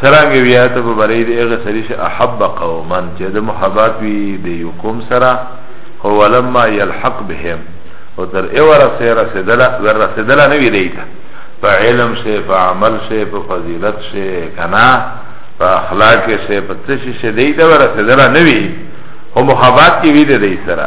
سرنګ بیا ته په بری د هغه سړي چې احب قوما چې د محبت وي د یو قوم سره هو ولما يلحق بهم او تر ایوره سه رسیدله ور رسیدله نه وی دیته په علم شه په عمل شه په فضیلت شه کنا په اخلاق شه په څه شه دیته ور رسیدله نه وی او محبت کې وی دی سره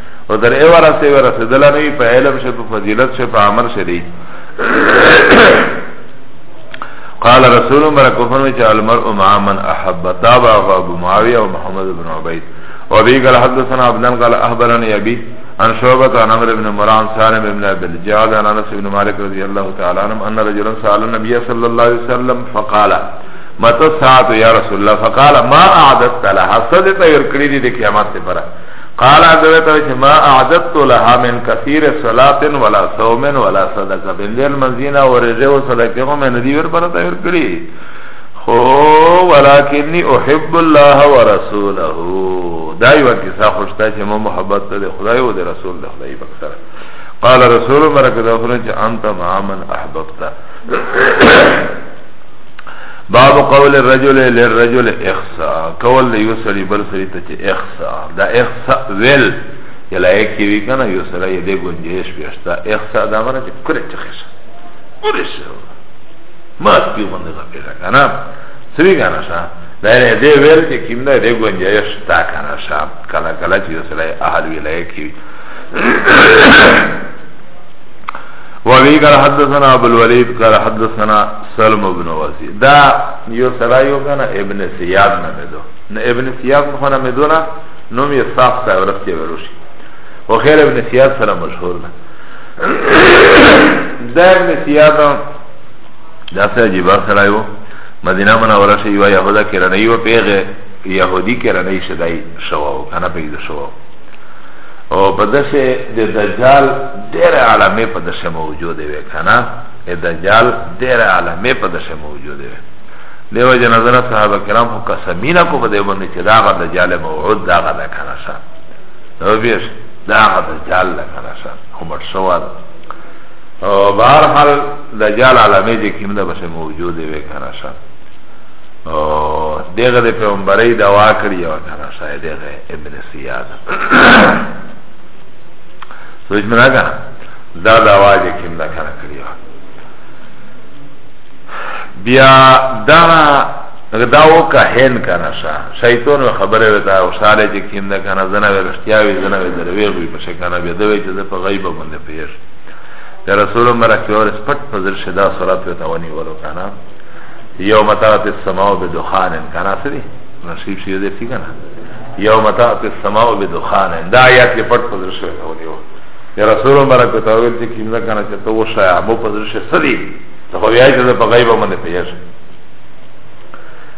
او تر ای ورسه ورسېدل نه په علم شه په فضیلت شه په عمل شه دی قال رسول مبارک فرمایي چې المرء مع من احب تابع ابو معاويه او محمد بن عبيد وبه قال حدثنا عبد الله قال اخبرني ابي عن شعبة عن عمرو بن مران سالم بن عبد الجعد عن انس بن مالك رضي الله تعالى عنه ان رجلا سال النبي صلى الله عليه وسلم فقال متى الساعه يا رسول الله فقال ما اعددت لها صدقه يركلي دي قيامت پر قال حضرت وچه ما اعددت لها من كثير صلاة ولا صوم ولا صدقه بندل منزینا و رجه و صدقه خو میں ندی ور پرتا ور کری خو ولكني احب الله ورسوله دا یو کیسه خوشتا چې مو محبت ته خدای او د رسول د خدای په سره قال رسول مرک دا خره چې انت مع من احببت باب قول الرجل للرجل اخسا قول یو سړي بل سړي ته چې اخسا دا اخصا ویل یلا یکی وی کنه یو سره یې دې گنجیش بیشتا اخصا دا معنی چې کړه چخش پوره شو ما سپی باندې دا پیدا کنه سری کنه شا دا یې دې ویل چې کیم دا دې گنجیش تا کنه شا کله کله چې یو سره اهل ولای کی وابي قال حدثنا ابو الوليد قال حدثنا سلم بن وزيد دا يو سرايو كان ابن سياد نمدو نه ابن سیاد خو نه مدونه نوم یې صاف تا ورسته وروشي او خیر ابن سیاد سره مشهور ده دا ابن سیاد دا سه عجیب سره یو مدینه منوره شي یو یهودا کې رنه یو پیغه یهودی کې رنه شدای شواو کنه پیدا شواو او په دسه د دجال ډېر علامه په دسه موجوده وي کنه د دجال ډېر علامه په دسه موجوده وي دیو جنا زنا صحابه کرام خو قسمینا کو په دې باندې چې دا غا دجال موعود دا غا ده کنه شه نو بیش دا غا دجال ده کنه شه خو مر شوال او بهر حال دجال علامه چې کوم ده بس موجود وي کنه شه او دغه د پیغمبري دوا کړی او کنه شه دغه ابن سیاد سوچ مراګه دا دوا چې کوم ده کنه کړی بیا دا دا او کا هین کنه شا شیطان و خبره ودا او ساله چې کیم نه کنه زنه ورشتیا وی زنه وی دروی وی په شکنه بیا دوی چې په غیب باندې پیش د رسول مرکه اور سپټ فضل شدا صلات و توانی ولو کنه یوم تات السماء بدخان کنه سری نصیب شي دې سی کنه یوم تات السماء بدخان دا آیات کې پټ فضل شدا ونیو د رسول مرکه تویل چې کیم نه کنه چې تو شای مو فضل شې سری ته خو بیا چې په غیب باندې پیژ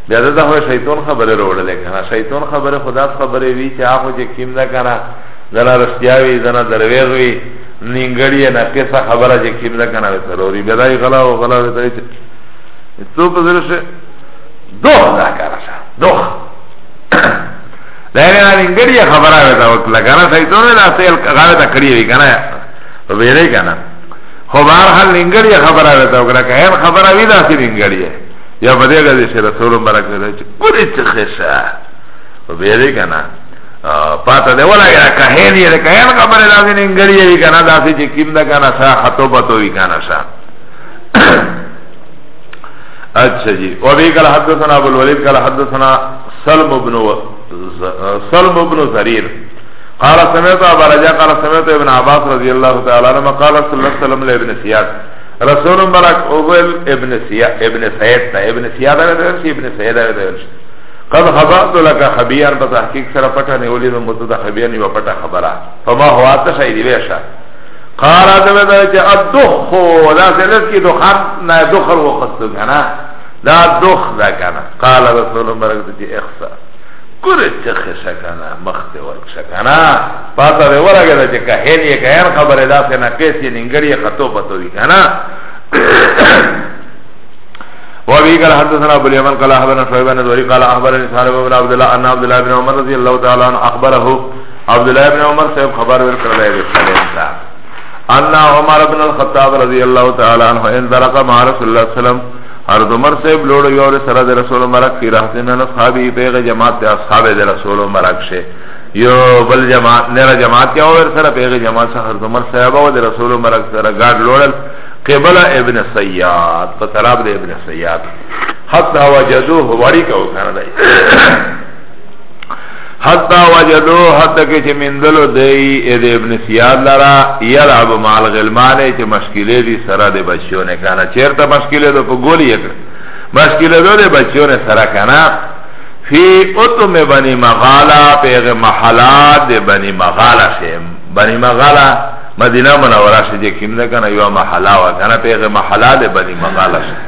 بیا دا خو شیطان خبره وروړل کنه شیطان خبره خدا خبره وی چې هغه چې کیم نه کنه زنا رستیاوی زنا درویغ وی نیګړی نه کیسه خبره چې کیم نه کنه ضروري بیا دای غلا او غلا وی ته څو په زړه شه دوه دا کارا شه دوه دا نه نیګړی خبره وی دا وکړه کنه شیطان نه اصل غاوه تا کړی وی کنه ویری کنه خو بهر حال ننګړی خبره وی تا وکړه که هر خبره وی داسې ننګړی یا په دې غځې چې رسول مبارک نه دی چې کورې چې خشه په بیا دی که نه پاته دی ولګیا که هر یې که هر خبره داسې ننګړی وی که نه داسې چې کیم ده که نه سا خطو بتو وی که نه سا اچھا جی وبی قال حدثنا ابو الولید قال حدثنا سلم بن سلم بن زریر قال سمعت ابا رجاء قال سمعت ابن عباس رضی اللہ تعالی عنہ قال رسول اللہ صلی اللہ علیہ وسلم لابن سیاد رسول مبارک اول ابن سیاد ابن سید تا ابن سیاد اوی دویل شی ابن سید اوی دویل شی قد خبرت لك خبيان په تحقیق سره پټه نیولې نو متدا خبيان یو پټه خبره فما هو اته شي دی ویشه قال ادم دا چې ادخ دا سلس کی دخان نه دخل وخت کنه دا دخ دا کنه قال رسول الله برکت اخسا کره چخه سکنا مخت ورک سکنا پاتا دی ورګه د چې کهن یې کهن خبره دا سه نه کېسې ننګړي خطو پتو وی کنا وابي قال حدثنا ابو اليمن قال اخبرنا شعيب بن زهري قال اخبرني سالم بن عبد الله ان عبد الله بن عمر رضي الله تعالى عنه اخبره عبد الله بن عمر صاحب خبر ورکړل دی سلام صاحب ان عمر بن الخطاب رضي الله تعالى عنه ان درق مع رسول الله صلى الله عليه وسلم حضرت عمر صاحب لوړو یور سره د رسول مرک فی رحضن اصحابی پیغ جماعت د اصحاب د رسول مرک شه یو بل جماعت نره جماعت یو ور سره پیغ جماعت سره حضرت عمر صاحب او د رسول مرک سره گاډ لوړل قبل ابن سیاد په طرف د ابن سیاد حتی وجدوه وړی کو کنه دای حتی وجدو حتی که چه مندلو دی اید ابن سیاد لرا یلعب مال غلمانه چه مشکلی دی سرا دی بچونه کانا چیر تا مشکلی دو پا گولی اکر مشکلی دو دی بچونه سرا کانا فی اتم بنی مغالا پیغ محلا دی بنی مغالا شیم بنی مغالا مدینه منوره شی جه کم ده کانا یو محلا و کانا پیغ محلا دی بنی مغالا شیم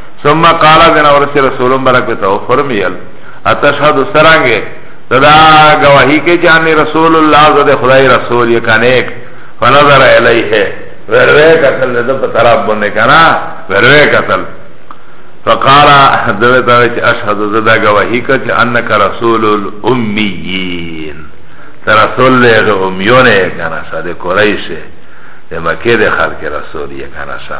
ثم قال بنا ورسی رسول برک بتاو فرمیل اتشهد سرانگه تدا گواهی که جانی رسول اللہ زد خدای رسول یکنیک فنظر علیه وروی قتل زد پتراب بنده کنا وروی قتل فقال دوی تاوی چه اشهد زد گواهی که چه انک رسول الامیین رسول لیغ امیونه کنسا ده قریشه ده مکه ده خلق رسول یکنسا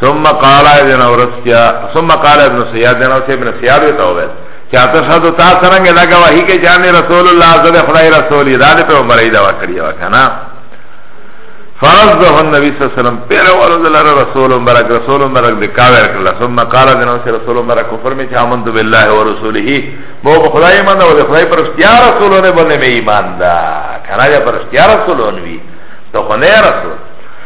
ثم قال ابن اورسیا ثم قال ابن سیاد دنا سے ابن سیاد وتا ہوئے کیا تو شاد تا سرنگ لگا وہی کہ جان رسول اللہ عزب خدای رسول یاد پہ عمر ایدا وکڑی وکنا فرضه النبي صلى الله عليه وسلم پیر ورد لر رسول مبارک رسول مبارک دے کاویر کرلا ثم قال دنا سے رسول مبارک کفر میں چا من بالله ورسوله بو خدای ایمان دا خدای پر اختیار رسولوں نے بنے میں ایمان دا کنا جا پر اختیار رسولوں بھی تو خنے رسول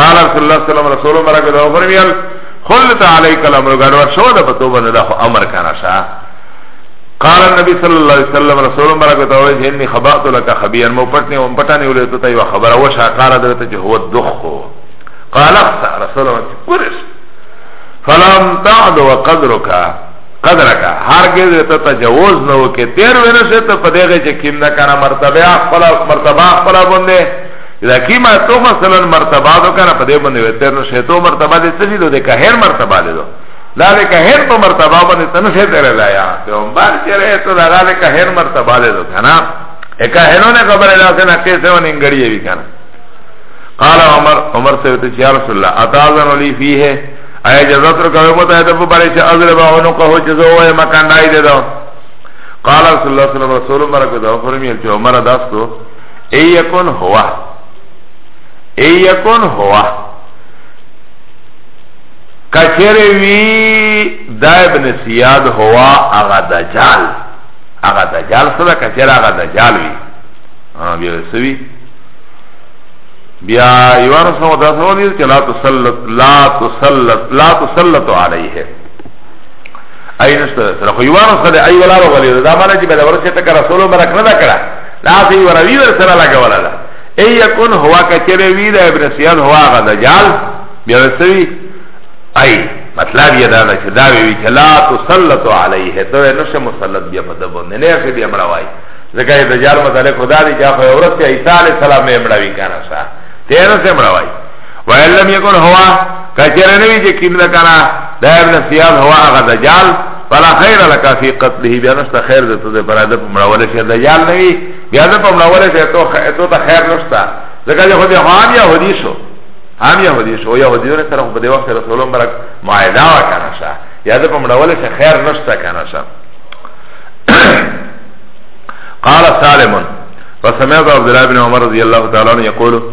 قال رسول الله صلی الله علیه وسلم رسول الله مرګ دا فرمیل خلت علیک الامر غړور شو دا پتو باندې دا امر کنه شا قال النبي صلى الله عليه وسلم رسول الله مرګ دا وایي اني خبات لك خبير مو پټنی وم پټانی ولې ته یو خبره وشا قال دته چې هو دخ قال رسول الله قرش فلم تعد وقدرك قدر کا هرگز ته تجاوز نه وکې تیر ونه شه ته په دغه چې کیم نه کنه مرتبه خپل مرتبه خپل باندې لکی ما تو مثلا مرتبه دو کنه پده بنده ویتر نشه تو مرتبه ده تجی دو ده کهر مرتبه ده دو لاله کهر پا مرتبه بنده تنشه تره لایا پیغمبر چره تو ده لاله کهر مرتبه ده دو کنه اکا هنون خبر لاسه نقیه سه و ننگریه بی کنه قال عمر عمر سے ہوتے چھے رسول اللہ اتازن علی فی ہے اے جزت رو کبھی متا ہے تبو بارے چھے عذر باہنو کہو جزو ہوئے مکان نائی دے دو قال رسول اللہ صلی اللہ علیہ وسلم رسول مرکو دو فرمیل چھے عمر داستو ایکون هوا ایکون هوا کچر وی دا ابن سیاد هوا اغا دجال اغا دجال صدا کچر اغا دجال وی بیا سوی بیا یوان سو دا سو دی چه لا تسلط لا تسلط لا تسلط علیه اینشتا سره خو یوان سو دی ای ولا رو غلی دا مانا چه بلا ورسی تک رسولو مرک ندا کرا دا سی وروی ور سره لګولا دا ای یکون هوا کچره وی دا ابن سیاد هوا غا دجال بیا وسوی ای مطلب یه دا چې دا وی چې لا تسلط علیه تو نشه مسلط بیا په دبو نه نه کې بیا مړوای ځکه دجال متعلق خدا دی چې هغه ورسته عیسی علی السلام یې مړوي کنه سا تیر سه مړوای وإن لم يكن هو كجر نبي جي كيم لكنا دا ابن سياد هو أغا دجال فلا خير لك في قتله بيانشتا خير دي تو دي پر ادب مراوله شير دجال نبي بيانشتا پر مراوله شير تو تا خير نشتا ذکر جي خود هم يهودي شو هم يهودي شو يهودي دونه سره په دې وخت رسول الله برک معاهده وکړه شا یا ده په مړول څخه خیر نشته کنه شا قال سالم فسمعت عبد الله بن عمر رضي الله تعالى عنه يقول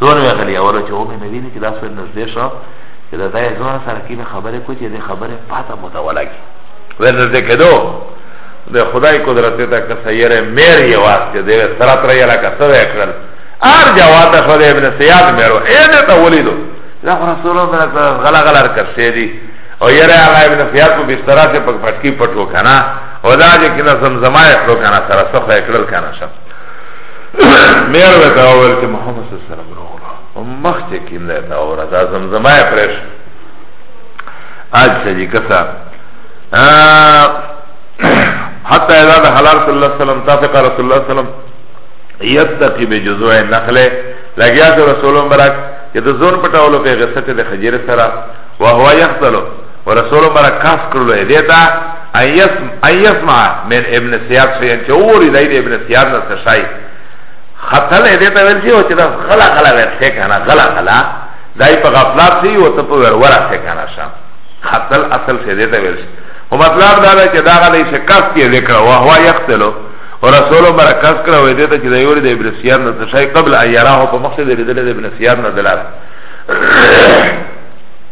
څور وی غلی اولو چې ومه نه ویني چې دا سوی نږدې شو چې دا ځای ځوان سره کې به خبرې کوي چې دې خبرې پاته مو ته ولګي وې نږدې کېدو د خدای قدرت ته که سیره مېر یې واسطه دې سره تر یې لکه څه وکړل ار جواد خو دې ابن سیاد مېرو اې دې ته ولیدو دا رسول الله غلا غلا کرشې دي او یره هغه ابن سیاد په بستر کې پټکی پټو کنه او دا چې کله زمزمای خلو کنه سره څه خو کړل کنه شپ میر و تا اول که محمد صلی اللہ علیہ وسلم رو مخ چه کیم ده تا اورا دا زمزمای پریش آج سجی کسا حتی اذا ده حلال صلی اللہ علیہ وسلم تافق رسول اللہ علیہ وسلم یتقی بی جزوع نخله لگیا سو رسولم براک که ده زون پتاولو که غصت ده خجیر سرا وهو یختلو ورسولو مرا کس کرلو ہے دیتا ان یسمع من ابن سیاد شیئن چه اووری داید ابن سیاد نست شای خطل ہے دیتا ویل شیئو چه دا غلا غلا ویر شیکانا غلا غلا دای په غفلات سی و ته په ورورا څه کنه شم خپل اصل څه دیته ویل شي او مطلب دا ده چې دا غلی شکست یې ذکر او هو یقتلو او رسول برکات کړه وې دیته چې دا یو د ابن سیار نه څه کبل ایراه په مقصد دې د ابن سیار نه دلاره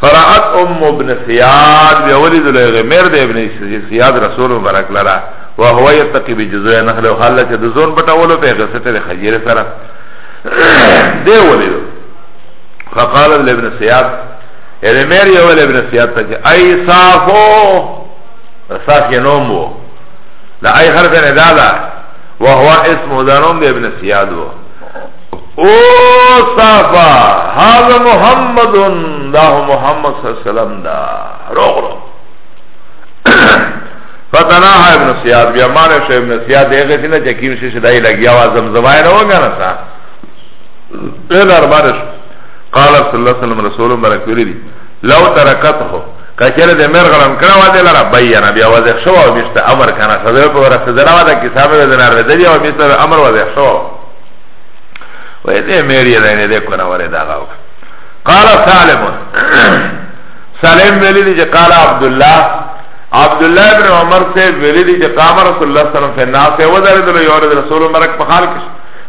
فرعت ام ابن سیاد بیا ولید له غمر د ابن سیاد رسول مبارک لرا و هو یتقی بجزوی نخل او خلل چې د زون پټولو په غسته د خجیر سره دی ولید فقال ابن سیاد غمر یو ابن سیاد ته ای صافو صاف یې نوم وو دا ای حرف نه دادا و هو اسم دانوم د ابن سیاد وو او صافا هذا محمد دا محمد صلی الله علیه وسلم دا روغ روغ فتناها ابن سیاد بیا مانه شو ابن سیاد دیگه سینا چه کیم شیش دایی لگیا و زمزمای نو گانا سا این ارمانه شو قال صلی اللہ علیہ وسلم رسول مبرک ویلی دی لو ترکت ہو کچر ده مرغلم کرا واده لرا بیانا بیا واضح شو و بیشت امر کانا صدر پر سدرا واده کسامه ده نار ده بیا و بیشت امر واضح شو وی ده میری ده اینه ده کنه وره ده غاو قال سالمون سالم ویلی دی چه قال عبدالله عبدالله ابن عمر سے ویلی دی چه قام رسول اللہ صلی اللہ علیہ وسلم فی الناس و دار دل یورد رسول مرک پخال کش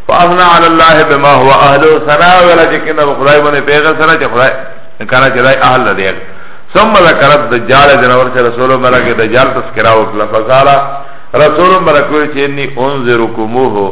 فاثنا علی اللہ بما هو اهل سنا ویلا چه کنه بخدای بنی پیغه سنا چه خدای کانا چه دای اهل دیگ ثم ذکرت دجال جنور چه رسول مرک دجال تذکرہ وکلا فقالا رسول مرک ویلی چه انی انذرکموه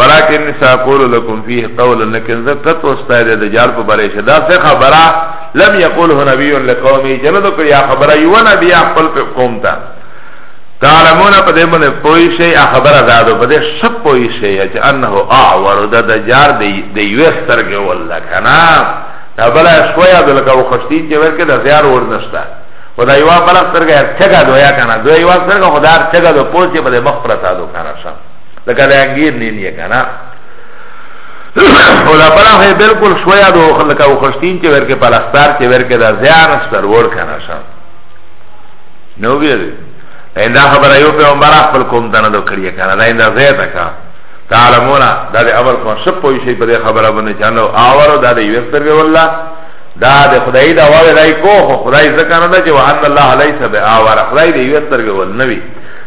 ولكن ساقول لكم فيه قولا لكن ذكرت استاد دجال په باره شدا څه خبره لم يقوله نبي لقومي جنو د کړي خبره یو نبی خپل په قوم ته تعلمون په دې باندې پوي شي خبره زادو په دې شپ پوي شي چې انه اعور د دجال دی د یو سترګه ولا کنا دا بل شویا د لکه خوشتي چې ورکه د زیار ور نشته خدا یو بل سترګه څنګه دویا کنا دوی یو سترګه خدای څنګه دو پوسې په مخ پرتا دو کنا شم لکه دا انګیر نه نیه کنه او دا پلا خو بالکل شویا دو لکه او خشتین چې ورکه پلستار چې ورکه دا زیان ستر ور کنه شم نو بیا دی ایندا خبر ایو په عمر خپل کوم دنه دو کړی کنه دا ایندا زیاته کا تعلمونا دا دی امر کوم شپ پوي شي په خبره باندې چانو آورو دا دی وستر وی والله دا د خدای دا وای لای کو خدای ځکه نه چې وان الله ليس باور خدای دی وستر وی ول نبی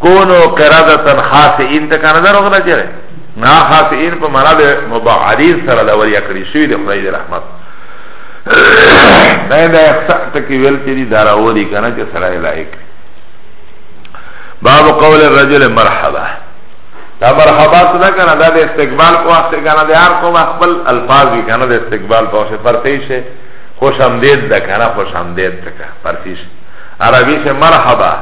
کونو قرادتن خاسئین تا کانا در اغلا جره نا خاسئین پا منا ده مبعدین سر لوریا کری شوی ده خدای ده رحمت نه ده اخساء تکی ویل چه دی داراو دی کانا چه سر لائک باب قول الرجل مرحبا دا مرحبا صدا کانا دا ده استقبال کو وقت کانا ده هر قوم اخبر الفاظ بی کانا ده استقبال کو وقت فرقیش ہے خوش آمدید ده کانا خوش آمدید تکا فرقیش عربی سے مرحبا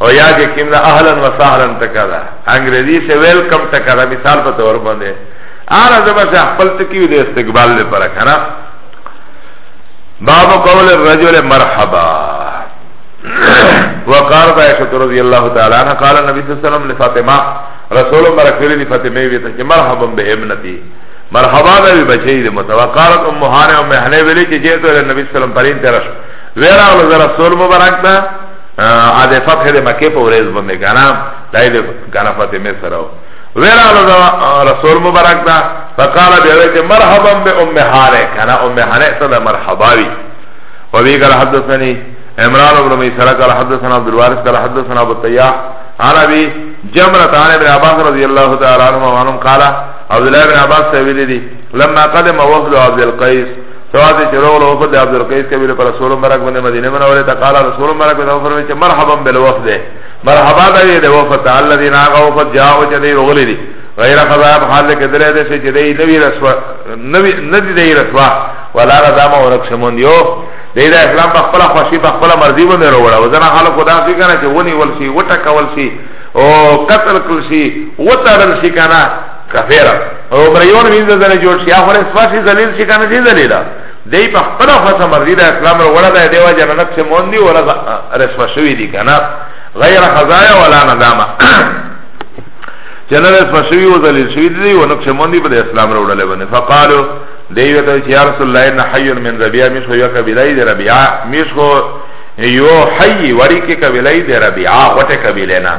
او یا که کیم دا اهلا و سهلا تکا دا انگریزی سے ویلکم تکا دا مثال پا طور بنده آنا زبا سے اخفل تکیو دے استقبال لے پر کنا باب قول الرجل مرحبا وقال عائشة رضی اللہ تعالی عنہ قال النبی صلی اللہ علیہ وسلم لفاطمہ رسول مبارک فیلی دی فاطمہ ویتا چه مرحبا بے ابنتی مرحبا دا بی بچئی دی متا وقالت ام حانه ام حنه ویلی چه جیتو النبی صلی اللہ علیہ وسلم پرین ترش ویرا رسول مبارک تا ا د فتح د مکه په ورځ باندې کنه دای د کنه فتح مصر او ویرالو دا رسول مبارک دا فقال بیویت مرحبا بی ام حانه کنا ام حانه تا دا مرحباوی و بی قال حدثنی عمران بن میسرہ قال حدثنا عبد الوارث قال حدثنا ابو الطیاح عن ابي جمرة عن ابن عباس رضي الله تعالى عنهما وعنهم قال عبد الله بن عباس سويلي لما قدم وفد عبد القيس سواد چې روغ له وفد عبد القیس کبیر پر رسول مبارک باندې مدینه منوره ته قال رسول مبارک ته فرمایي چې مرحبا بالوفد مرحبا دی د وفد الذين غوفد جاءوا چې دی روغلی دي غیر قضاء حال کې درې دې چې دی نوی رسوا نوی ندی دی رسوا ولا رضا ما ورک شمون یو دی دا اسلام په خپل خوشي په خپل مرضي باندې وروړه وزنه حال خدا کې کنه چې ونی ولسی وټکول سی او قتل کړ سی وتړل سی کنه کفیرا او بریون وینځ دنه جوړ شي اخر اسفاسی ذلیل شي کنه دي ذلیلا دی په خپل خاصه مرضی د اسلام وروړه د دیو جنت څخه مون دی ولا رسوا شوی دی کنه غیر خزایا ولا ندامه جنرال فشوی و ذلیل شوی دی و نقش مون دی په اسلام وروړه باندې فقالو دیو ته چې رسول الله ان حی من ربیع مش هو یک بلای دی ربیع مش هو یو حی وری کې کبلای دی ربیع وته کبلینا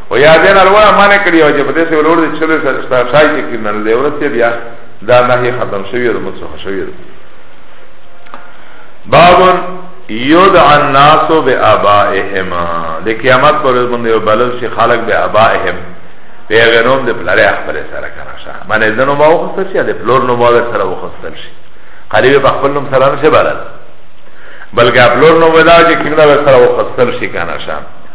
و یا دین الولا معنی کړی او چې په دې سره لور دې چلو سره شای چې کینل دې ورته بیا دا نهي ختم شوی او مصرف شوی باب یدعى الناس بآبائهم د قیامت پر ورځ باندې بلل شي خلق بآبائهم پیغنوم د پلاره خپل سره کنه شه معنی دنو ما وخصل شي د پلور نو ما سره وخصل شي قریب په خپل نوم سره نشه بلل بلکې خپل نو ودا چې کینه سره وخصل شي کنه شه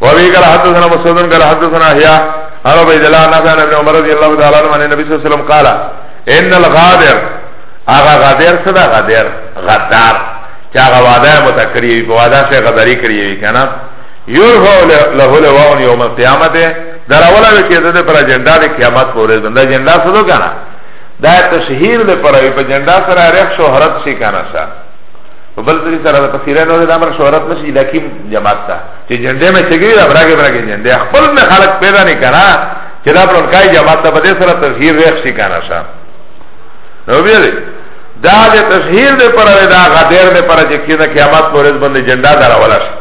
وابي قال حدثنا مسعود قال حدثنا احياء عن عبيد الله نافع عن ابن عمر رضي الله تعالى عنه عن النبي صلى الله عليه وسلم قال ان الغادر اغا غادر صدا غادر غدار چا اغا وعده متکری وی وعده سے غداری کری وی کنا یرفع له لواء یوم القیامت در اولا وی چې د پر جنډا د قیامت پورې زنده جنډا سدو کنا دا تشهیر د پر په جنډا سره رخ شهرت شي کنا سره په بل طریق سره د پسیره نو د امر شهرت نشي لکه جماعت ته چې جنډه مې چګي دا براګه براګه جنډه خپل نه خلق پیدا نه کنا چې دا پر کای جماعت ته بده سره تغییر رخ شي کنا شا نو بیا دا د تغییر د پر دا غدیر د پر چې کینه قیامت پورز باندې جنډه دراولا شي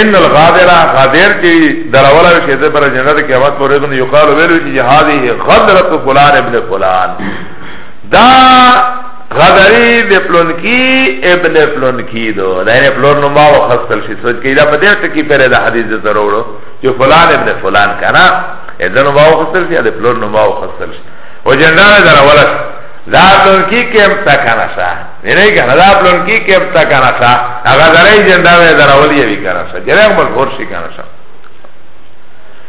ان الغادر غادر کی دراولا شي د پر جنډه قیامت پورز باندې یقال ویلو چې هذه غدرت فلان ابن فلان دا غدری د پلونکی ابن پلونکی دو دا یعنی پلون نو ما وخستل شي سوچ کې دا په دې ټکی پر د حدیث ته وروړو چې فلان ابن فلان کنه اذن ما وخستل شي د پلون نو ما وخستل شي او جنرال دا ولس دا پلونکی کم تا کنه شا نه کنه دا پلونکی کم تا کنه شا هغه درې جنرال دا ولې وی کنه شا جره مل خور شي کنه شا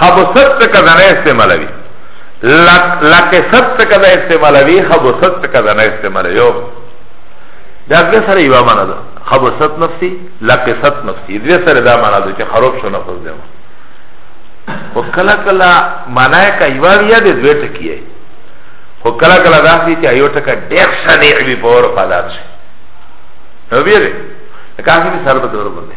خبصت څخه دا نه استعمالوي لکست څخه دا استعمالوي خبصت څخه دا نه استعمالوي دا دې سره یو معنا ده خبصت نفسي لکست نفسي دې سره دا معنا ده چې خراب شو نفس دی او کلا کلا معنا یې کوي یا دې دوه ټکی یې او کلا کلا دا چې یو ټکا ډېر شنه وي په اور پادات شي نو بیا دې کافي سره په دور باندې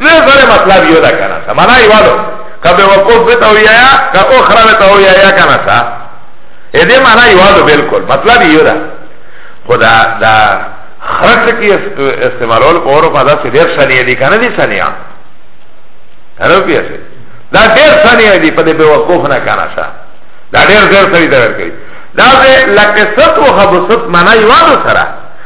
نه زره مطلب یو دا کنه سا مانا یوالو که به وقوف بتا ہوئی آیا که اخرا بتا ہوئی آیا کنه سا ایده مانا یوالو بلکل مطلب یو دا خدا دا خرق کی استعمالول پورو پا دا سی دیر سنیه دی کنه دی سنیه کنه پیسه دا دیر سنیه دی پا دی به وقوف نه کنه سا دا دیر دیر سنیه دا ورکری دا ده لکست و خبست مانا یوالو سره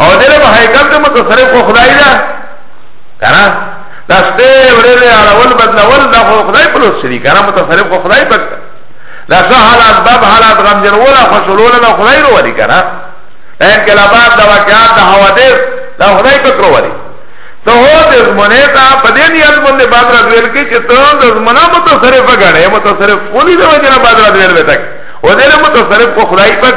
او دې له هیکل ته متصرف خو خدای ده کنه دا شپه ورځې اړول بدلول دا خو خدای په لوس شي کنه متصرف خو خدای پک دا څه حالات باب حالات غم جنول خوشلول نه خدای رو وري کنه انقلابات دا واقعات دا حوادث دا خدای پک رو وري تو هو د زمونه تا په دې نیت باندې بدر دویل کې چې ته د زمونه متصرف غړې متصرف کولی دا وجه بدر دویل وتک و دې متصرف خو خدای پک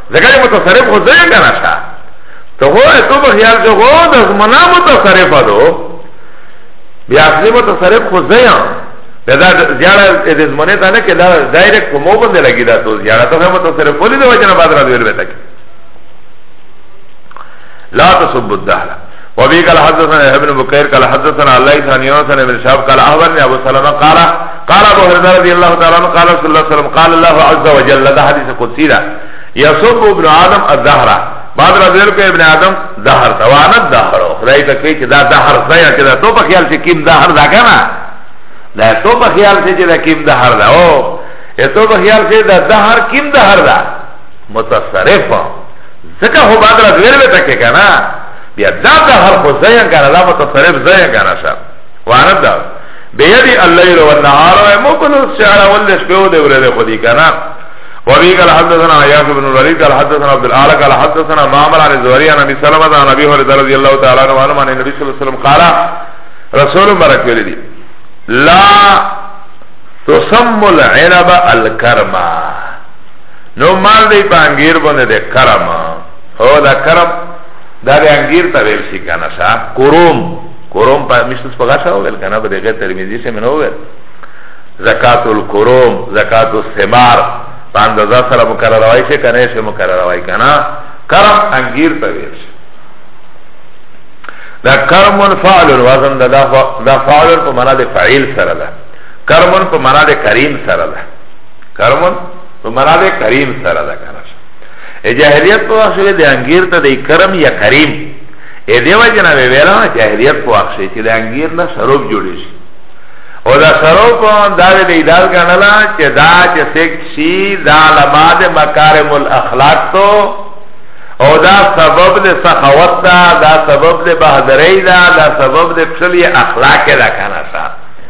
زګای متصرف خو زګای کنه شا ته هو ته په خیال کې هو د زمنا متصرف ادو بیا اصلي متصرف خو زګای دا زیاده د زمنه ته نه کې دا ډایرکټ په مو باندې لګی دا ټول زیاده ته متصرف ولې د وجنه بدر دی ورته لا تصب الدهر وبي قال حدثنا ابن بكير قال حدثنا الله ثاني يونس بن شهاب قال اخبرني ابو سلمة قال قال ابو هريره رضي الله تعالى عنه قال صلى الله عليه وسلم قال الله عز وجل ده حديث قدسي ده يصب ابن ادم الدهر بعد رضير کو ابن ادم دهر ده وانا الدهر خدای ته کوي چې دا دهر څه یا چې دا تو په خیال چې کیم دهر ده کنه دا تو په خیال چې دا کیم دهر ده او ته په خیال چې دا دهر کیم دهر ده متصرفه زکا خو بعد را دویر بیتا که کنا بیا دا دا هر خو زین کنا دا متصرف زین کنا شا وانت دا بیدی اللیل و النهار و مکنو سعر ولش پیو دی ورده خودی کنا وابي قال حدثنا عياش بن الوليد قال حدثنا عبد الاعلى قال حدثنا معمر عن الزهري عن ابي سلمة عن ابي هريره رضي الله تعالى عنه عن النبي صلى الله عليه وسلم قال رسول مبارك ولدي لا تسمى العنب الكرمه نو مال دی په انګیر باندې د کرم هو دا کرم دا د انګیر ته ویل شي کنه شا کوروم کوروم په مشتس په غاښه ویل کنه په دغه ترمذی سره منو ویل زکات الکروم زکات الثمار په اندازه سره مقرر وای شي کنه شي مقرر وای کنه کرم انګیر ته ویل شي دا کرم فعل وزن دا دا فعل په معنا د فاعل سره ده کرم په معنا د کریم سره ده کرمون په معنا د کریم سره ده کنه ای جاهلیت په وخت کې د انګیر ته د کرم یا کریم ای دیو جنا به ویلا جاهلیت په وخت کې د انګیر نه شراب جوړ شي او دا شراب په دا د ایدال غنلا چې دا چې سیک شي دا لماد مکارم الاخلاق تو او دا سبب د سخاوت دا دا سبب د بهادرۍ دا دا سبب د خپل اخلاق دا کنه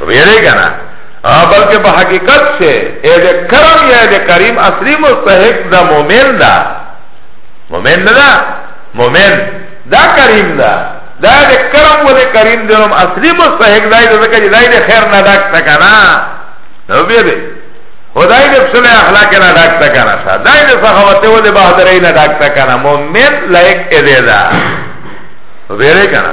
ویره کنا بلکه په حقیقت شه اې د کرم یا د کریم اصلي مستحق د مؤمن دا مؤمن نه دا مؤمن دا کریم دا دا د کرم و د کریم د نوم اصلي مستحق دا د زکه دا د خیر نه ډک تا کنا نو به دې خدای دې خپل اخلاق نه ډک تا کنا دا د سخاوت و د بہادرۍ نه ډک تا کنا مؤمن لایق دې دا ویره کنا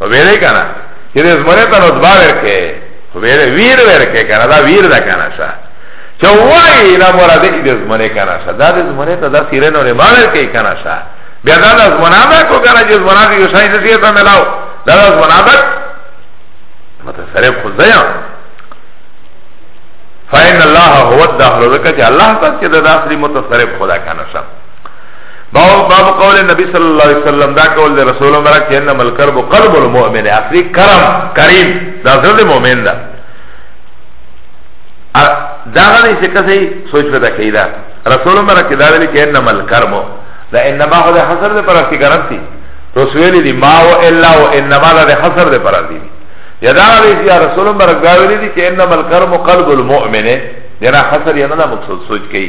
ویره کنه چه ده زمره تا رتبه ورکه ویره ویر ورکه کنه دا ویر ده کنه شا چه وای نا مراده ای ده زمره کنه شا دا ده زمره تا دا سیره نو ربا ورکه کنه شا بیا دا ده زمره ده کو کنه چه زمره ده یوشای نسیتا ملاو دا ده زمره ده متصرف خزیان فإن الله هو الدهر ذکر چه الله تاس چه ده داخلی متصرف خدا کنه شا باو باب قول نبی صلی اللہ علیہ وسلم دا قول دے رسول مبارک کہ انما القرب قلب المؤمن اصلی کرم کریم دا زرد مومن دا دا غنی سے کسی سوچ پتا کئی دا رسول مبارک دا ویلی کہ انما القرب دا انما خود حسر دے پر افتی کرم تی رسولی دی ما و الا و انما دا دے حسر دے پر افتی یا دا غنی سے یا رسول مبارک دا ویلی دی کہ انما القرب قلب المؤمن دینا حسر یا نا مقصود سوچ کئی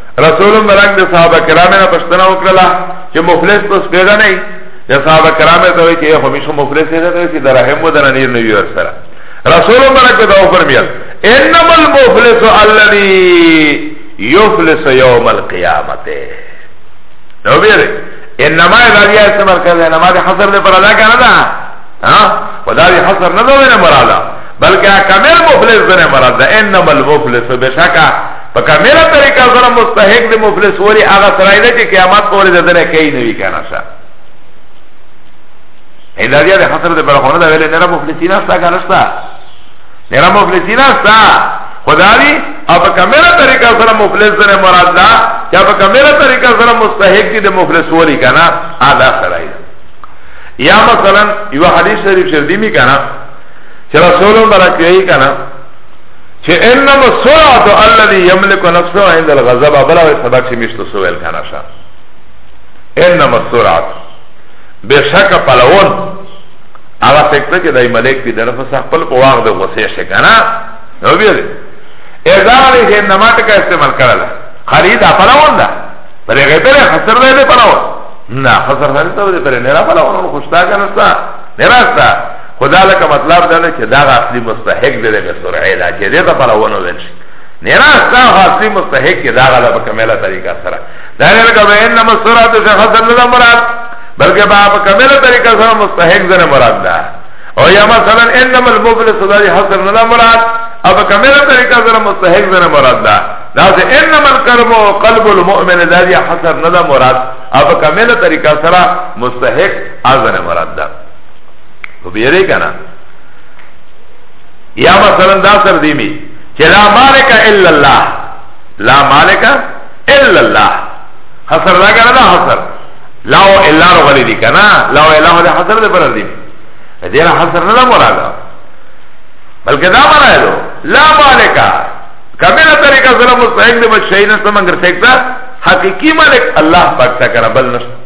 رسول مبارک د صحابه کرامو نه پښتنه وکړه چې مفلس اوس پیدا نه یا صحابه کرامو ته وی چې همیشه مفلس نه دی چې درهم ودان نه نه وی ورسره رسول مبارک دا فرمایل انما المفلس الذي يفلس يوم القيامه نو بیره انما دا بیا استعمال کړه انما د حصر له پر ادا کنه دا ها خدا دې حصر نه دوی نه مراده بلکې کامل مفلس نه مراده انما المفلس بشکا په کامله طریقه سره مستحق د مفلس ولی هغه سړی دی چې قیامت په ورځ دنه کوي نه وی کنه شه هدایت د خسر د برخونه دا ویل نه را مفلسین استا کنه شتا نه را مفلسین استا خدای او په کامله طریقه سره مفلس نه مراد ده چې په کامله طریقه سره مستحق دی د مفلس ولی کنه اعلی سړی یا مثلا یو حدیث شریف شردی می کنه چې رسول الله برکه یې کنه چه انما سرعت الذي يملك نفسه عند الغضب بلا وی سبق چه مشتو سویل کانا شا انما سرعت بشک پلون اغا سکتا چه دای ملک پی در نفس اخپل پو واغ ده غصه شکانا نو بیده ازا علی چه انما تکا استعمال کرده خرید پلون ده پر غیبه ده خسر ده ده پلون نا خسر خرید ده پر نیرا پلون خوشتا کنستا نیرا ستا خدا لکه مطلب دا ده چې دا اصلي مستحق دی د سرعه دا چې دې ته پر ونه وچ نه نه دا اصلي مستحق دی دا غلا په کمله طریقه سره دا نه کوي ان مسرعه د شخص الله مراد بلکې په کمله طریقه سره مستحق دی مراد ده او یا مثلا انما المفلس دا حسن الله مراد او په کمله طریقه سره مستحق دی مراد ده دا چې انما القلب قلب المؤمن دا حسن الله مراد او په کمله طریقه سره مستحق اذن مراد ده په بیره کنه یا مثلا دا سر دیمی چې لا مالک الا الله لا مالک الا الله حسر دا کنه دا حسر لا و الا رو غلی دی کنه لا و الا دا حسر دی پر دیمی دینا حسر نه مرادا بلکې دا مرادو لا مالک کمیلا طریقہ ظلم مستحق دی بچ شئی نشتا منگر سیکتا حقیقی مالک اللہ پاک تا کرا بل نشتا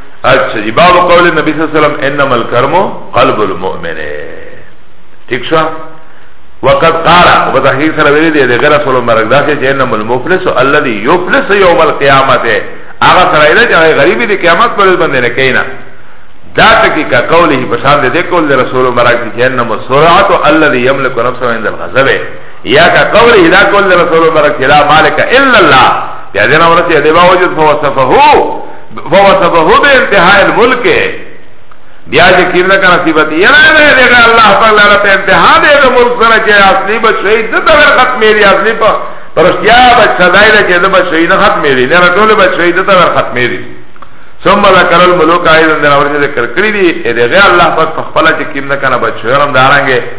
اچھا جی باب قول نبی صلی اللہ علیہ وسلم انما الکرم قلب المؤمن ٹھیک شو وقد قال وتحقیق سره ویلي دی د غیر رسول مرګ داسې چې انما المفلس الذي يفلس يوم القيامه هغه سره دی چې غریب دی قیامت پر باندې نه کینا دا تکی کا قوله په شان دې کول د رسول مرګ چې انما السرعه الذي يملك نفسه عند الغضب یا کا قوله دا کول د رسول مرګ چې لا مالک الا الله یا دې نو ورته دی باوجود فوصفه فوصفه به انتهاء الملک بیا چې کینه کنه صفت یې نه نه دی الله تعالی را په انتها دې د ملک سره چې اصلي بشي د تر ختم دی اصلي په پرشتیا بچدای له چې د بشي نه ختم دی نه ټول بشي د تر ختم دی ثم ذکر الملوک ایدن در ورنه ذکر کړی دی دغه الله پاک په خپل چې کینه کنه بچو رم دارانګه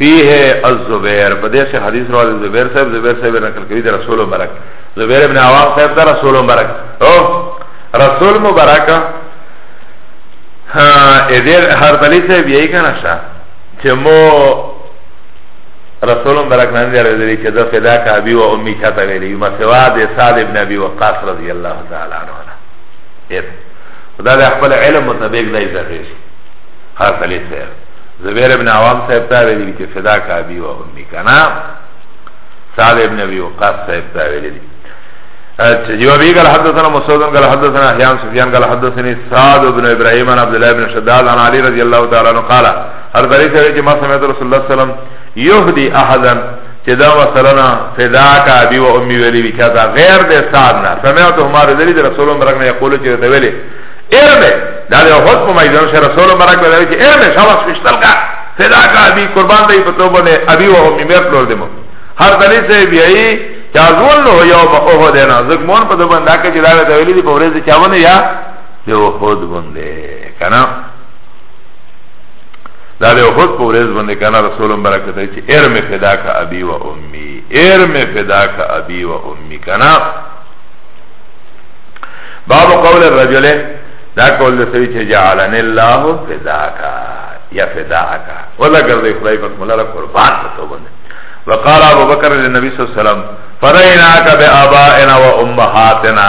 فيه الزبير په دې سه حدیث رواه زبیر صاحب زبیر صاحب نقل کوي د رسول مبارک زبیر ابن عوام صاحب د رسول مبارک او رسول مبارک ها اې دې هر تلی صاحب یې کنه شا چې مو رسول مبارک نه دی راځي چې د فدا کا ابي او امي چاته ویلي ما سوا د سعد ابن ابي وقاص رضی الله تعالی عنه اې دا د خپل علم مطابق دی ځکه خاصلی صاحب زبیر ابن عوام صاحب تا ویلی دی چه فدا کا ابی و امی کنا سعد ابن ابی وقاص صاحب تا ویلی دی جوابی قال حدثنا مسعود قال حدثنا احيان سفيان قال حدثني سعد بن ابراهيم عن عبد الله بن شداد عن علي رضي الله تعالى عنه قال هر ذلك کہ ما سمعت رسول الله صلى الله عليه وسلم يهدي احدا چه دا مثلا فداک ابی و امی ویلی بی چاہتا غیر دے سعدنا سمعتو ہمارے دلی دے رسول مبرک نے یقولو چه دویلی ارمه دا له هوت په مایدان سره رسول برک ولاوی چې ارمه شاباس پښتل کا فدا کا ابي قربان دی په توبه نه ابي او امي مر پلور دمو هر دلی سه بیاي چازون له یو په اوه دینا زک مون په دبن دا کې چې دا ته ویلي دی په ورځ چاونه یا دی او خود باندې کنه دا له خود په ورځ باندې کنه رسول برک دی چې ارمه فدا کا ابي او امي ارمه فدا کا ابي او امي کنه باب قول الرجل دا قول ده سوی چه جعلن اللہ فداکا یا فداکا ولا گرده خدای پاک مولا را قربان بتو بنده وقال ابو بکر للنبی صلی اللہ علیہ وسلم فریناک بی آبائنا و امہاتنا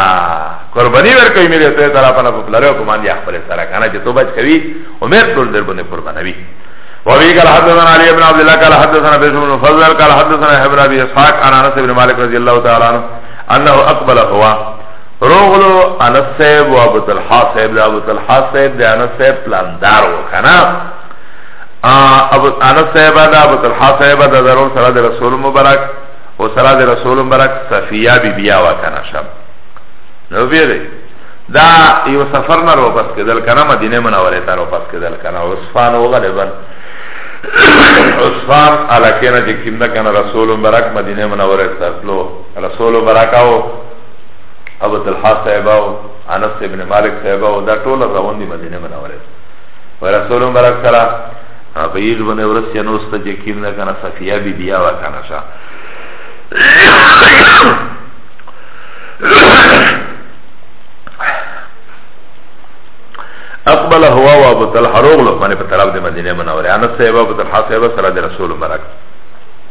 قربانی ورکوی میرے توی طرفنا پپلره و کمان دی اخبر سارا کانا چه تو بچ کوی امیر طول در بنده قربانوی وابي قال حدثنا علي بن عبد الله قال حدثنا بشر بن فضل قال حدثنا ابن ابي اسحاق عن انس بن مالك رضي الله تعالى عنه انه اقبل هو روغلو انس صاحب و ابو طلحا صاحب ده ابو طلحا صاحب ده انس صاحب پلاندار و کنا انس صاحب ده ابو طلحا صاحب ده ضرور سرا ده رسول مبارک و سرا ده رسول مبارک صفیه بی بیا و کنا شب نو بیره دا یو سفر نه رو پس کدل کنا مدینه منوره تا رو پس کدل کنا عصفان و غالبا عثمان علاکینا چه کم ده کنا رسول مبرک مدینه منوره تطلو رسول براکاو ابو طلحه صاحب او انس ابن مالک صاحب او دا ټول روان دي مدینه منوره و رسول مبارک سره په یوه باندې ورسې نو ست چې کیم نه کنه صفیه بی بیا و کنه شا اقبل هو و ابو طلحه رغلو باندې په طرف د مدینه منوره انس صاحب ابو طلحه صاحب سره د رسول مبارک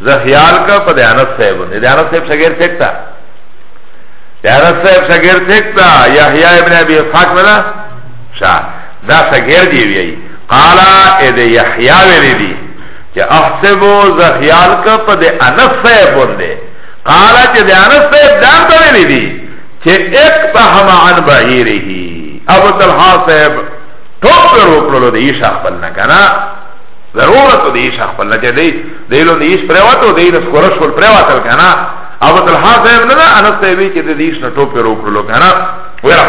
زه خیال کا په دیانت صاحب نه دیانت صاحب شګیر ټیک تا دیانت صاحب شګیر ټیک تا یحیی ابن ابي اسحاق نه شا دا شګیر دی وی قال اے دی یحیی وی دی چې احسبو زه خیال کا په دیانت صاحب نه قال چې دیانت صاحب دا ته وی دی چې اک تهم عن بعیره ابو طلحه صاحب ټوپ ورو کړلو دی شخص نه کنه ضرورت دی ایش خپل لکه دی دی لون ایش پریواتو دی نس کورش کول پریواتل کنا ابو طلحه صاحب نه نه انس ته وی چې د ایش نه ټوپ ورو کړلو کنا ورا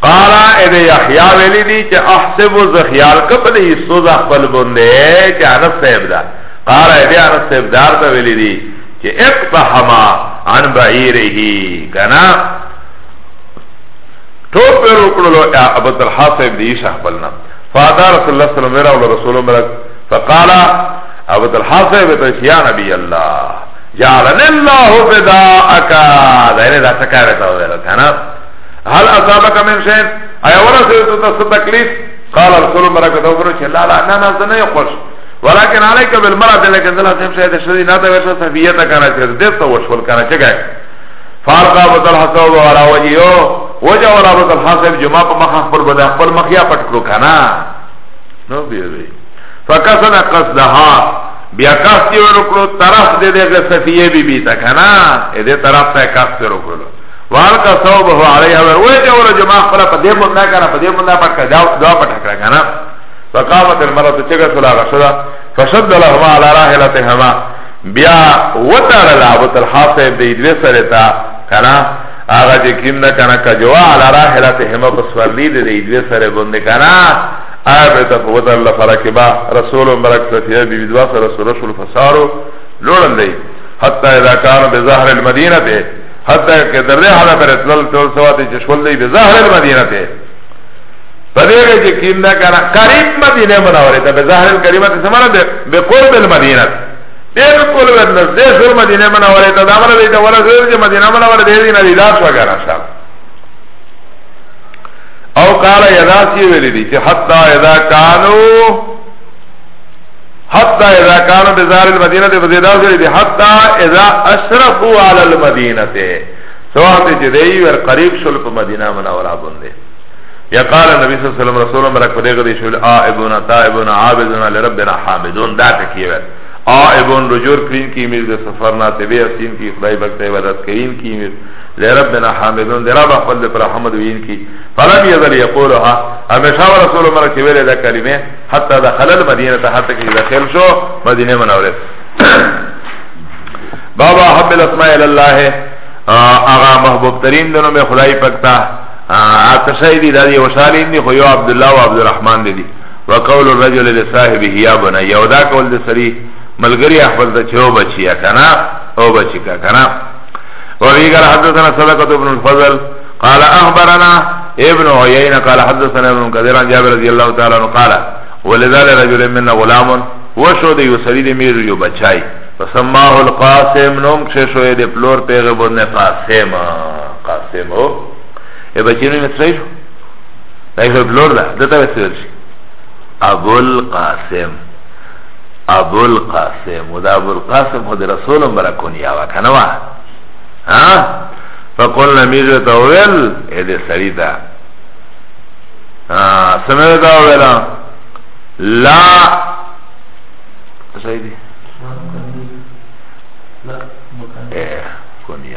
قال اې دی یحیا ویلی دی چې احسب زخیال کپ دی ایسو ز خپل باندې چې انس صاحب دا قال اې دی انس صاحب دار ته ویلی دی چې اقتحما عن بعیره کنا ټوپ ورو کړلو ابو طلحه صاحب دی ایش خپل نه فادا رسول الله صلی الله علیه وسلم رسول الله فقال ابو طلحه صاحب ته یا نبی الله جعلن الله فداءک دا یې دا څه کار ته ویل کنه هل اصابك من شيء اي ورسه تو تاسو تکلیف قال رسول الله برکت او فرش لا لا انا ناس نه خوش ولكن عليك بالمرأة لكن ذلك شيء شديد لا تبشر سفيتك انا كذبت وشول كان چگه فارقا بطل حساب ورا وجیو وجا ورا بطل حساب جمع پا مخ اخبر بدا اخبر مخ یا پت کرو کنا نو بیو بی فکسن قصدها بیا کاستی ورکلو طرف ده ده غصفیه بی بی تا کنا ده طرف تا کاستی ورکلو وارکا صوبه علیه ور وجا ورا جمع اخبر پا ده منا کنا پا ده منا پت کرو دعا پت کرو کنا فقامت المرأة چگا سلا غشدا فشد لهما على راحلتهما بیا وتړل ابو طلحه صاحب دی دوی سره تا کنا هغه چې کیم نه کنا کجوا علی راحلتهم په سورلی دی دی دوی سره باندې کنا هغه ته په وتر الله فرکبا رسول مبارک صلی بی بی دوا سره سره شول فسارو لوړل دی حتی اذا کان بظهر المدینه ته حتی که در حاله پر تل تل سواتی چې شول دی بظهر المدینه ته فدیغه چه کیم دا کانا قریب مدینه منوره تا بظاهر الکریمت سمانا بقرب المدینه دیر کل ود نزده شو مدینه منوره تا دامنا دیتا ولا زیر چه مدینه منوره دیدینا دیداس وگرا شاب او قال یداسی ویلی دی چه حتی اذا کانو حتی اذا کانو بظاهر المدینه تا بزیداس ویلی دی حتی اذا اشرفو علی المدینه تا سوحتی چه دیو ور قریب شل پا مدینه منوره بنده یا قال نبی صلی الله علیه وسلم رسول مبارک په دغه دی شول آئبون تائبون عابدون لربنا حامدون دا ټکی ویل آئبون رجور کرین کی میز د سفر نه تبی اسین کی خدای بخت عبادت کین کی میز لربنا حامدون درا بخل پر حمد وین کی فلم یذل یقولها امیشا رسول مبارک ویل دا کلمه حتا دخل المدینه ته حتا کی داخل شو مدینه منوره بابا حب الاسماء الى الله اغا محبوب ترین دنو میں خدای پکتا اته شای دی دا یو شالین دی خو یو عبد الله او عبد الرحمن دی وقول الرجل لصاحبه یا بنا یو دا کول د سری ملګری خپل ته چو بچیا کنا او بچی کا کنا و وی قال حدثنا صدقه ابن الفضل قال اخبرنا ابن عيينه قال حدثنا ابن كثير عن جابر رضي الله تعالى عنه قال ولذال رجل من غلام وشو دی یسری دی میر یو بچای فسماه القاسم نوم کشوی دی پلور پیغبون قاسم قاسم ای بچی نو مصری شو دا یو بلور ده دته وسیل شي ابو القاسم ابو القاسم ودا ابو القاسم خود رسول برکونی آوا کنوا ها فقل نمیز تاویل ایده سری دا سمیر تاویلا لا صحیح دی لا مکنی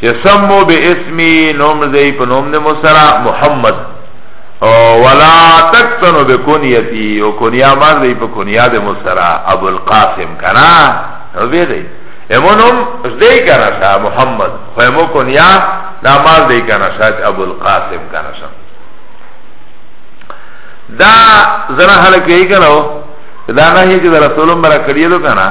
چه سمو بی اسمی نوم دی پا نوم دی مصرا محمد ولا تکتنو بی کنیتی و کنیا مر دی پا کنیا دی مصرا ابو القاسم کنا نو بی دی امو نوم دی کنا شا محمد خو امو کنیا دا مر دی کنا شا ابو القاسم کنا شا دا زنا حلق یہی کنو دا نحی چه رسولم برا کریدو کنا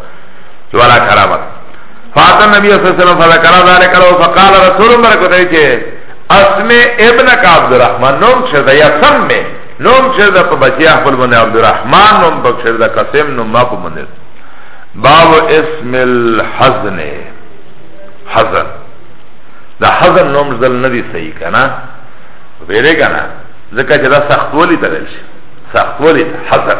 ولا کرامت فاتن نبی صلی اللہ علیہ وسلم فذکر ذالک لو فقال رسول اللہ کو دے کہ اسم ابن کا عبد الرحمن نوم شد یا سم میں نوم شد پر بچی احبل بن عبد الرحمن نوم پر شد قسم نوم ما پر بن باب اسم الحزن حزن دا حزن نوم زل ندی صحیح کنا ویرے کنا ذکر چدا سخت ولی تلیل شد سخت ولی حزن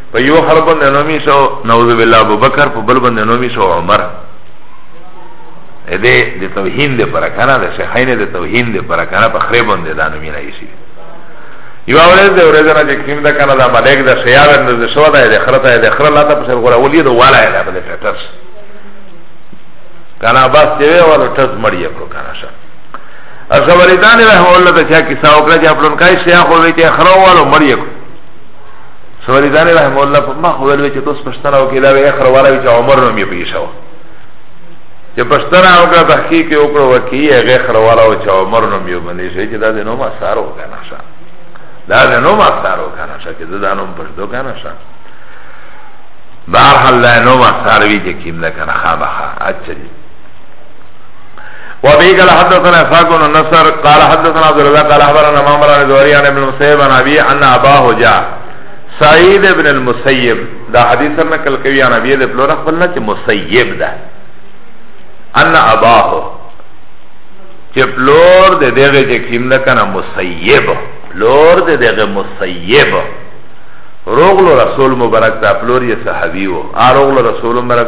په یو هر باندې نومي سو نعوذ بالله ابو بکر په بل باندې نومي سو عمر دې د توهین دې پر کنه د شیخین دې توهین دې پر کنه په خرې باندې دا نومي نه ایسی یو ورځ دې ورځ نه چې کیم دا کنه دا ملک دا شیاب اندز شو دا دې خرته دې خره لاته په سر غره ولید والا یې په دې ټټس کنه بس دې ور ټټس مړی پر کنه شه اصبریدان رحمه الله ته چا کیسه وکړه چې خپل کای شیخ وې چې خره والو مړی کو سوریدانی رحمه الله په مخ ویل وی چې تاسو پښتنه او کله وی اخر ولا وی چې عمر نوم یې پیښو چې پښتنه او کا تحقیق یو کړو وکی هغه اخر ولا او چې عمر نوم یې باندې شي چې دا د نوم اثر و کنه شا دا د نوم اثر و کنه شا چې دا نوم پښتو کنه شا بهر حال دا نوم اثر وی چې کیم نه کنه خامخا اچھا وابي قال حدثنا اسحاق بن نصر قال حدثنا عبد الله قال اخبرنا معمر بن زهري عن ابن المسيب عن ابي ان اباه جاء سعيد بن المسيب دا حدیث سره کل کوي عن ابي ده پلور خپل نه چې مسيب ده ان اباه چې پلور د دغه چې کیم نه کنه مسيب پلور د دغه مسيب روغلو رسول مبارک ته پلور یې صحابي وو ا روغلو رسول مبارک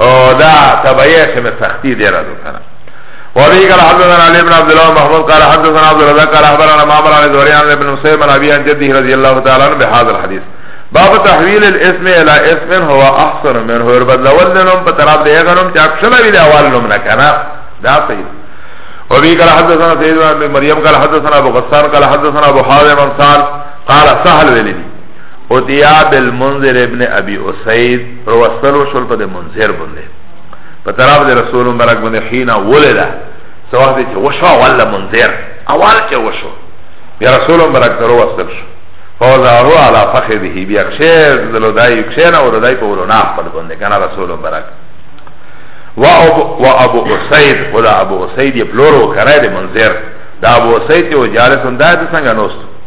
او دا تبعیه چه میں سختی دے رہا دو کنا وابي قال حدثنا علي بن عبد الله محمود قال حدثنا عبد الرزاق قال اخبرنا معمر عن زهري عن ابن مسيب عن ابي عن جده رضي الله تعالى عنه بهذا الحديث باب تحويل الاسم الى اسم هو احسن منه ور بدلول نوم په طرف دی غنوم چې اکشن وی دی اول نوم نه کنه دا صحیح وابي قال حدثنا سيد بن مريم قال حدثنا ابو غسان قال حدثنا ابو حازم قال قال سهل ولدي اتیا بالمنذر ابن ابی اسید روستلو شل پا ده منذر بنده پا طرف ده رسول مبرک بنده حینا ولده سو وقت چه وشو اول منذر اول چه وشو بیا رسول مبرک ده روستل شو فوضعه على فخذه بیا کشیر دلو دای کشینا و دای پا ولو ناف پل بنده کنا رسول مبرک و ابو اسید و ده ابو اسید یه پلورو کرای ده منذر ده ابو اسید یه و جالسون ده ده سنگا نوستو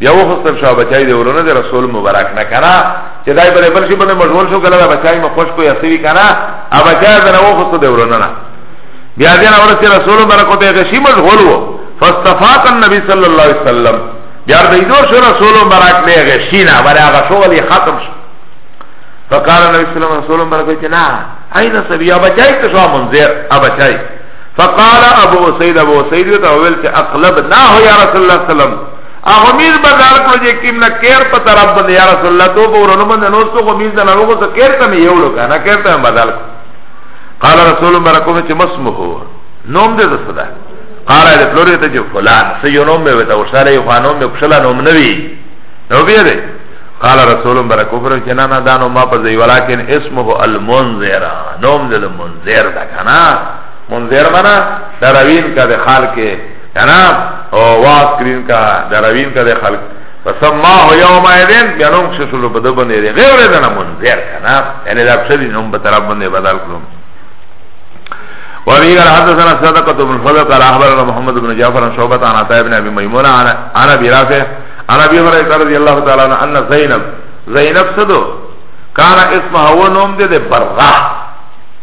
بیا وخستل شو بچای دی ورونه دی رسول مبارک نه کنا چې دای بل بل شي باندې مشغول شو کله بچای مې خوش کو یسوی کنا ا بچای دا نو خستو دی ورونه نه بیا دې اور چې رسول مبارک ته غشي مشغول وو فاستفاق النبي صلی الله علیه وسلم بیا دې دور شو رسول مبارک نه غشي نه ورا غشول ختم شو فقال النبي صلی الله علیه وسلم رسول مبارک چې نه اين سبیا بچای ته شو منذر ا بچای فقال ابو سید ابو سید ته ویل چې اقلب نه هو یا رسول الله صلی الله علیه وسلم اغمیز بدار کړو چې کیم نه کیر په طرف باندې یا رسول الله تو ورونو باندې نو څو غمیز نه وګو ته کیر ته یو لو کنه کیر ته بدل قال رسول الله برکوم چې مسمه هو نوم دې صدا قال دې فلوري ته جو فلان سې نوم مې وته ورسره یو خانوم مې پښلا نوم نه وی نو بیا دې قال رسول الله برکوم چې نه نه دانو ما په ځای ولیکن اسمه المنذر نوم دې المنذر دا کنه منذر معنا دروین کا د خال کې کنا او واس کرین کا دروین کا دے خلق فسماه یوم ایدن بیانوم کششلو پده بنده دی غیر دنا منذر کنا یعنی دا بشدی نوم بطرف بنده بدل کلوم وابي قال حدثنا صدقة بن الفضل قال أخبرنا محمد بن جعفر عن شعبة عن عطاء بن أبي ميمونة عن أبي رافع عن أبي هريرة رضي الله تعالى عنه أن زينب زينب صدو كان اسمها ونوم دي دي برا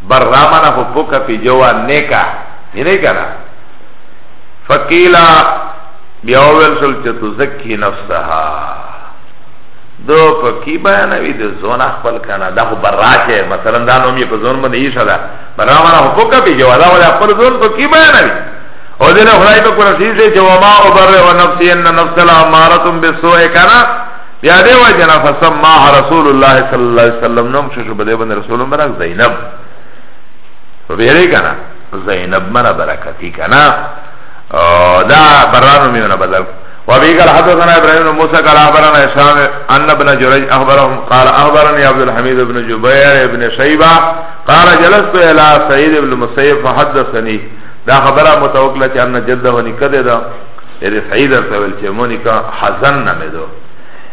برا مانا فوقك في جوا نيكا نيكا فقیلا بیا ویل شل چې تزکی نفسها دو په کی بیانوي د زونه خپل کنه دا خو براشه مثلا دا نوم یې په زون باندې یې شدا برامه نه په کپی جو دا ولا خپل زون په کی بیانوي او دنه خدای په قرآن شریف چې وما ابر و نفسي ان نفس الاماره بالسوء کنه بیا دی و جنا فسمى رسول الله صلی الله علیه وسلم نوم شو بده باندې رسول الله زینب وبېری کنه زینب منا برکتی کنا دا برانو میونه بدل وابي قال حدثنا ابراهيم بن موسى قال اخبرنا هشام ان ابن جريج اخبرهم قال اخبرني عبد الحميد بن جبير بن شيبه قال جلست الى سعيد بن المسيب فحدثني دا خبره متوکله چې ان جده نکده دا ری سعید سوال چې مونیکا حزن نامه دو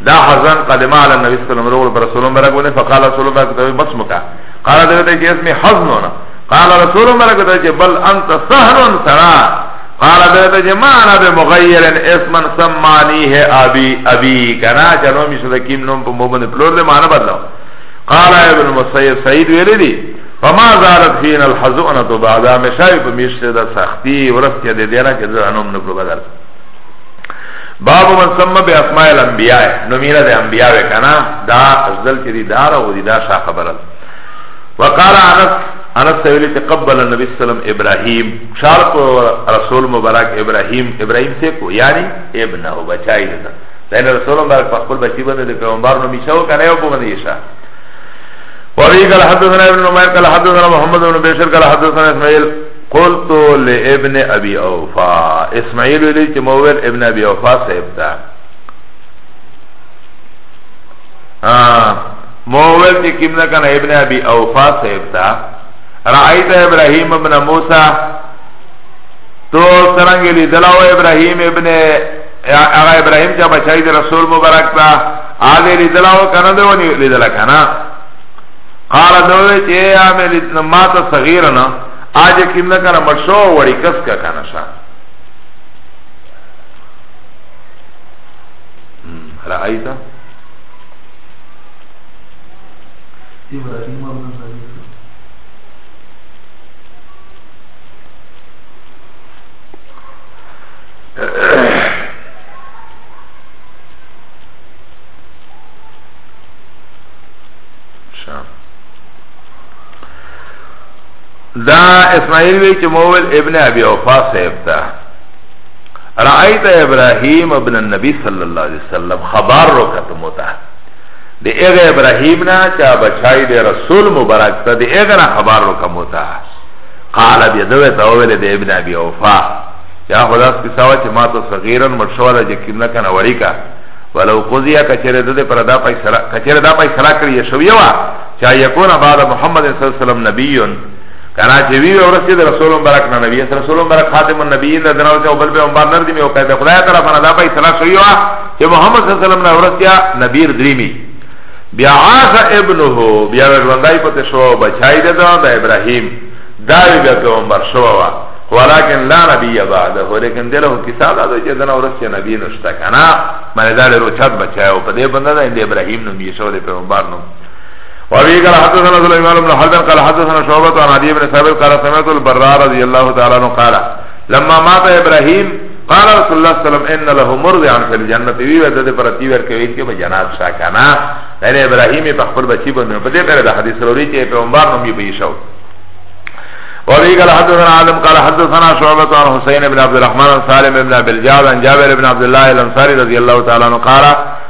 دا حزن قدمه علی النبي صلی الله علیه وسلم رسول الله برکونه فقال رسول الله صلی الله علیه وسلم بس مکا قال دغه کې اسمه حزن نه قال رسول الله مرکتا چه بل انت سهل سرا قال بیتا چه ما انا بمغیر اسمن سمانیه ابی ابی کنا چلو میشو دا کیم نوم پا موبند پلور ده مانا بدلو قال ابن مسیب سعید ویلی دی فما زالت فین الحزونتو بعدا مشای پا میشت دا سختی ورست یا دی دینا که دا نوم نکلو بدل باب من سمم بی اسماء الانبیاء نمیره ده انبیاء کنا دا ازدل چه دی دارا و دی دا شا خبرد وقال انس انس سویلی تی قبل نبی سلم ابراهیم شار کو رسول مبارک ابراهیم ابراهیم سے کو یعنی ابن او بچائی دیتا لین رسول مبارک پخبر بچی بنده دی پیغمبر نو میشاو کنه او بمنده یشا وابی قال حدثنا ابن نمائر قال حدثنا محمد بن بشر قال حدثنا اسماعیل قلت لابن ابي اوفا اسماعيل ولي چې مول ابن ابي اوفا صاحب ده موول چې کیم نه کنه ابن ابي اوفا صاحب تا رايت ابراهيم ابن موسى تو سرنګ لیدلاو ابراهيم ابن هغه ابراهيم چې بچای دی رسول مبارک تا هغه لیدلاو کنه دی ونی لیدلا کنه قال دوی چې یا مې لیدنه ما ته صغیر نه اج کیم نه کنه مرشو وړي کس کا کنه شاه رأيت إبراهيم بن زيد دا اسماعیل وی چې مول ابن ابي اوفا صاحب ته رأیت ابراهیم ابن النبی صلی اللہ علیہ وسلم خبر رو کتمو تا دی اغی ابراهیم نا چا بچائی دی رسول مبارک تا دی اغی نا خبر رو کمو تا قال بی دوی تاویل دی ابن ابی اوفا یا خدا اس کساوا چه ما تو صغیرن مرشوه دا جکیم نکن وری کا ولو قضیه کچره ده پر دا پیسرا کچره دا پیسرا کړی شوی وا چا یکون بعد محمد صلی الله علیه وسلم نبیون کنا چې وی ورځ کې د رسول مبارک نه نبی سره رسول مبارک خاتم النبیین د دراو ته بل به عمر نر دی او کده خدای طرف نه دا په اصلاح شوی وا چې محمد صلی الله علیه وسلم نه ورځ کې نبی دریمی بیا عاص ابنه بیا ورندای پته شو بچای ده د ابراهیم دا بیا په عمر شو وا ولكن لا نبي بعده ولكن دله کیسه دا چې دنا ورځ کې نبی نشته کنا مله دا له روچات بچایو په دې بنده د ابراهیم نوم یې شو د پیغمبر نوم وابي قال حدثنا سليمان بن حرب قال حدثنا شعبة عن عدي بن ثابت قال سمعت البراء رضي الله تعالى عنه قال لما مات ابراهيم قال رسول الله صلى الله عليه وسلم ان له مرضعا في الجنه وی وته پر تی ور کوي چې په جنات شاکانا لئن ابراهيم په خپل بچي باندې په دې پر د حدیث وروړي چې پیغمبر نوم یې پیښو وابي قال حدثنا عالم قال حدثنا شعبة عن حسين بن عبد الرحمن عن سالم بن عبد الجاد عن جابر بن عبد الله الانصاري رضي الله تعالى عنه قال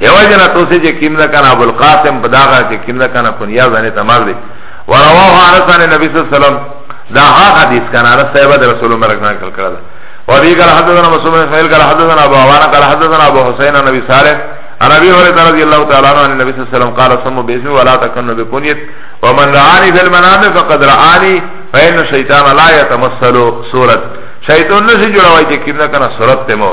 دیو جنا تو سے جے کیم دا کنا ابو القاسم بداغا جے کیم دا کنا کنیا زنے تمر دی ورواہ عرصان نبی صلی اللہ علیہ وسلم دا ها حدیث کنا عرص صحبہ دا رسول مرک ناکل کرده وابی قال حدثنا مسلم اسماعیل قال حدثنا ابو عوانا قال حدثنا ابو حسین نبی صالح عن ابي هريره رضي الله تعالى عنه ان النبي صلى الله عليه وسلم قال سموا باسمي ولا تكنوا بكنيت ومن رآني في المنام فقد رآني فإن الشيطان لا يتمثل صورت شيطان نشي جوړوي چې کینه کنه صورت تمو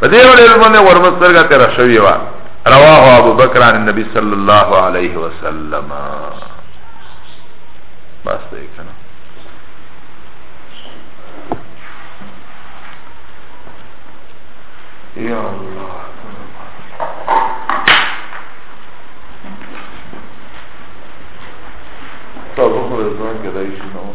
په دې ورځ باندې ورمسترګه تر شوی و رواه ابو بکر عن النبي صلى الله عليه وسلم بس دې کنه يا الله طب اخذ الزمان كده يشنو